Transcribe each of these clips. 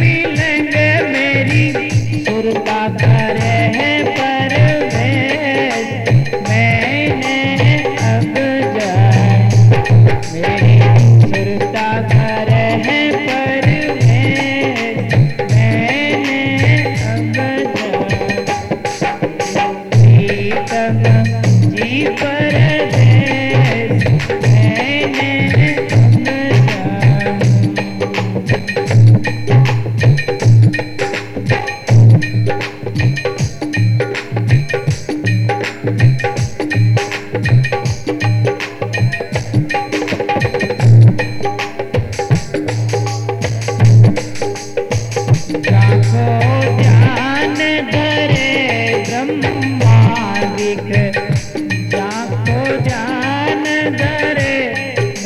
நீல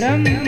जाको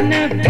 Anna.